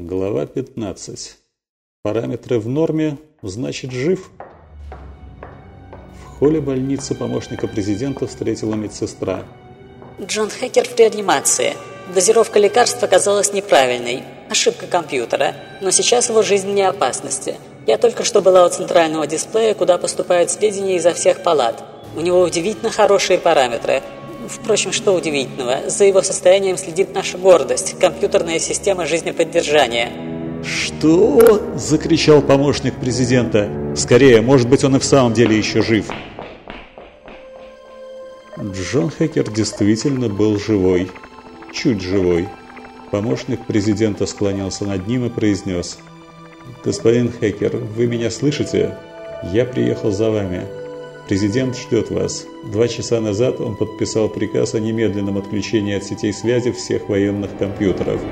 Глава 15. Параметры в норме, значит жив. В холле больницы помощника президента встретила медсестра. Джон Хекер в реанимации. Дозировка лекарств оказалась неправильной. Ошибка компьютера. Но сейчас его жизнь не опасности. Я только что была у центрального дисплея, куда поступают сведения изо всех палат. У него удивительно хорошие параметры. Впрочем, что удивительного, за его состоянием следит наша гордость, компьютерная система жизнеподдержания. «Что?» – закричал помощник президента. «Скорее, может быть, он и в самом деле еще жив». Джон Хекер действительно был живой. Чуть живой. Помощник президента склонился над ним и произнес. «Господин Хекер, вы меня слышите? Я приехал за вами. Президент ждет вас. Два часа назад он подписал приказ о немедленном отключении от сетей связи всех военных компьютеров.